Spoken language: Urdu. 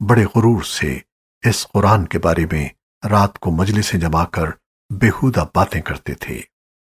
بڑے غرور سے اس قرآن کے بارے میں رات کو مجلسیں جما کر بیہودہ باتیں کرتے تھے۔